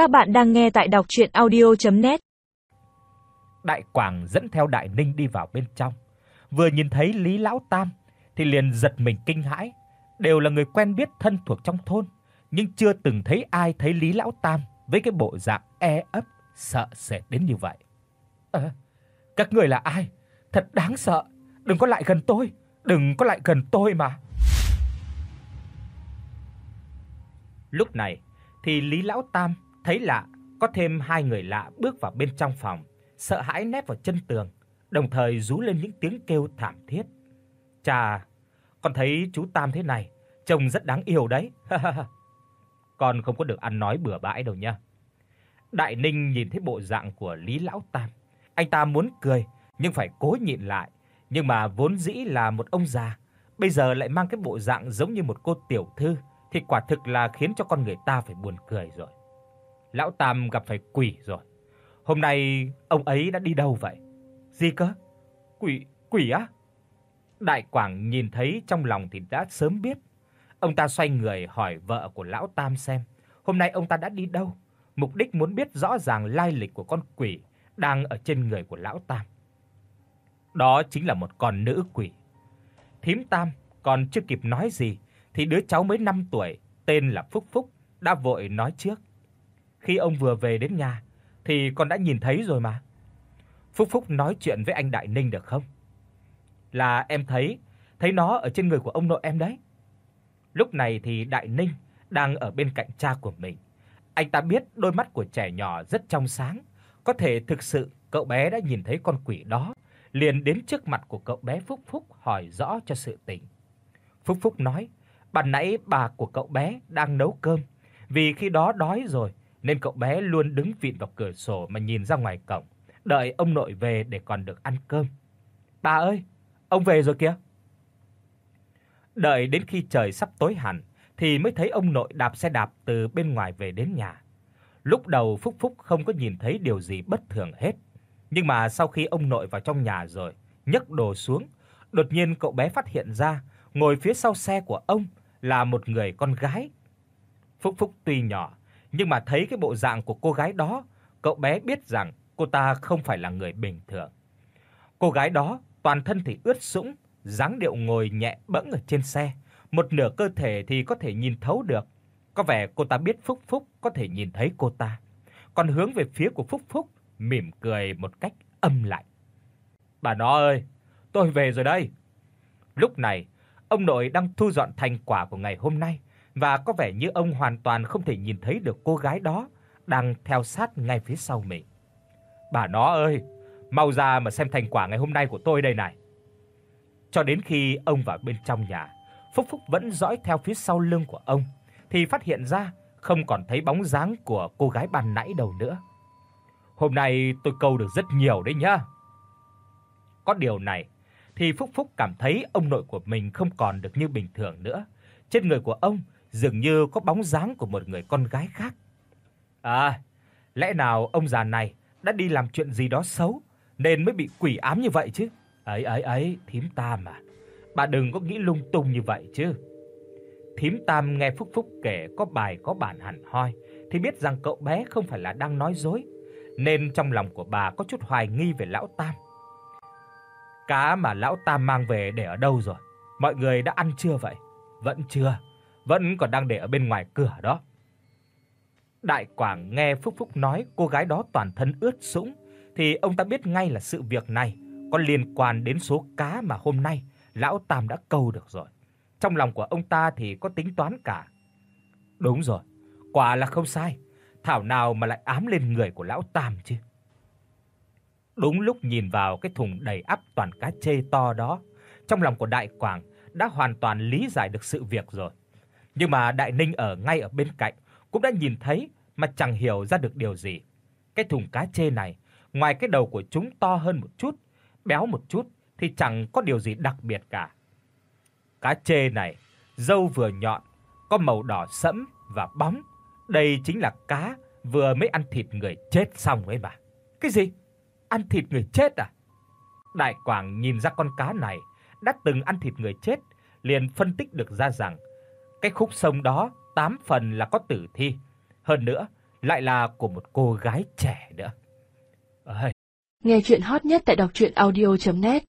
Các bạn đang nghe tại đọc audio net Đại Quảng dẫn theo Đại Ninh đi vào bên trong. Vừa nhìn thấy Lý lão tam thì liền giật mình kinh hãi, đều là người quen biết thân thuộc trong thôn, nhưng chưa từng thấy ai thấy Lý lão tam với cái bộ dạng e ấp, sợ sệt đến như vậy. "Ờ, các người là ai? Thật đáng sợ, đừng có lại gần tôi, đừng có lại gần tôi mà." Lúc này thì Lý lão tam thấy lạ, có thêm hai người lạ bước vào bên trong phòng, sợ hãi nép vào chân tường, đồng thời rú lên những tiếng kêu thảm thiết. "Cha, con thấy chú Tam thế này, trông rất đáng yêu đấy." con không có được ăn nói bừa bãi đâu nha. Đại Ninh nhìn thấy bộ dạng của Lý lão tam, anh ta muốn cười nhưng phải cố nhịn lại, nhưng mà vốn dĩ là một ông già, bây giờ lại mang cái bộ dạng giống như một cô tiểu thư thì quả thực là khiến cho con người ta phải buồn cười rồi. Lão Tam gặp phải quỷ rồi. Hôm nay ông ấy đã đi đâu vậy? Gì cơ? Quỷ, quỷ á? Đại Quảng nhìn thấy trong lòng thì đã sớm biết. Ông ta xoay người hỏi vợ của lão Tam xem, hôm nay ông ta đã đi đâu, mục đích muốn biết rõ ràng lai lịch của con quỷ đang ở trên người của lão Tam. Đó chính là một con nữ quỷ. Thím Tam còn chưa kịp nói gì thì đứa cháu mới 5 tuổi, tên là Phúc Phúc, đã vội nói trước. Khi ông vừa về đến nhà thì con đã nhìn thấy rồi mà. Phúc Phúc nói chuyện với anh Đại Ninh được không? Là em thấy, thấy nó ở trên người của ông nội em đấy. Lúc này thì Đại Ninh đang ở bên cạnh cha của mình. Anh ta biết đôi mắt của trẻ nhỏ rất trong sáng, có thể thực sự cậu bé đã nhìn thấy con quỷ đó, liền đến trước mặt của cậu bé Phúc Phúc hỏi rõ cho sự tình. Phúc Phúc nói: "Ban nãy bà của cậu bé đang nấu cơm, vì khi đó đói rồi nên cậu bé luôn đứng vịn vào cửa sổ mà nhìn ra ngoài cổng, đợi ông nội về để còn được ăn cơm. "Bà ơi, ông về rồi kìa." Đợi đến khi trời sắp tối hẳn thì mới thấy ông nội đạp xe đạp từ bên ngoài về đến nhà. Lúc đầu Phúc Phúc không có nhìn thấy điều gì bất thường hết, nhưng mà sau khi ông nội vào trong nhà rồi, nhấc đồ xuống, đột nhiên cậu bé phát hiện ra, ngồi phía sau xe của ông là một người con gái. Phúc Phúc tuy nhỏ, nhưng mà thấy cái bộ dạng của cô gái đó, cậu bé biết rằng cô ta không phải là người bình thường. Cô gái đó toàn thân thì ướt sũng, dáng điệu ngồi nhẹ bẫng ở trên xe, một nửa cơ thể thì có thể nhìn thấu được. Có vẻ cô ta biết Phúc Phúc có thể nhìn thấy cô ta. Còn hướng về phía của Phúc Phúc, mỉm cười một cách âm lạnh. "Bà nó ơi, tôi về rồi đây." Lúc này, ông nội đang thu dọn thành quả của ngày hôm nay và có vẻ như ông hoàn toàn không thể nhìn thấy được cô gái đó đang theo sát ngay phía sau mình. "Bà nó ơi, mau ra mà xem thành quả ngày hôm nay của tôi đây này." Cho đến khi ông vào bên trong nhà, Phúc Phúc vẫn dõi theo phía sau lưng của ông thì phát hiện ra không còn thấy bóng dáng của cô gái ban nãy đâu nữa. Hôm nay tôi câu được rất nhiều đấy nhá. Có điều này thì Phúc Phúc cảm thấy ông nội của mình không còn được như bình thường nữa. Trên người của ông dường như có bóng dáng của một người con gái khác. À, lẽ nào ông già này đã đi làm chuyện gì đó xấu nên mới bị quỷ ám như vậy chứ? Ấy ấy ấy, thím Tam à, bà đừng có nghĩ lung tung như vậy chứ. Thím Tam nghe Phúc Phúc kể có bài có bản hẳn hoi thì biết rằng cậu bé không phải là đang nói dối, nên trong lòng của bà có chút hoài nghi về lão Tam. Cá mà lão Tam mang về để ở đâu rồi? Mọi người đã ăn chưa vậy? Vẫn chưa, vẫn còn đang để ở bên ngoài cửa đó. Đại Quảng nghe Phúc Phúc nói cô gái đó toàn thân ướt sũng thì ông ta biết ngay là sự việc này có liên quan đến số cá mà hôm nay lão Tam đã câu được rồi. Trong lòng của ông ta thì có tính toán cả. Đúng rồi, quả là không sai, thảo nào mà lại ám lên người của lão Tam chứ. Đúng lúc nhìn vào cái thùng đầy ắp toàn cá chê to đó, trong lòng của Đại Quảng đã hoàn toàn lý giải được sự việc rồi. Nhưng mà Đại Ninh ở ngay ở bên cạnh cũng đã nhìn thấy mà chẳng hiểu ra được điều gì. Cái thùng cá chê này, ngoài cái đầu của chúng to hơn một chút, béo một chút thì chẳng có điều gì đặc biệt cả. Cá chê này, râu vừa nhọn, có màu đỏ sẫm và bóng, đây chính là cá vừa mới ăn thịt người chết xong ấy mà. Cái gì? Ăn thịt người chết à? Đại Quảng nhìn ra con cá này đã từng ăn thịt người chết, liền phân tích được ra rằng cái khúc sông đó tám phần là có tử thi, hơn nữa lại là của một cô gái trẻ nữa. Ơi. Nghe truyện hot nhất tại doctruyenaudio.net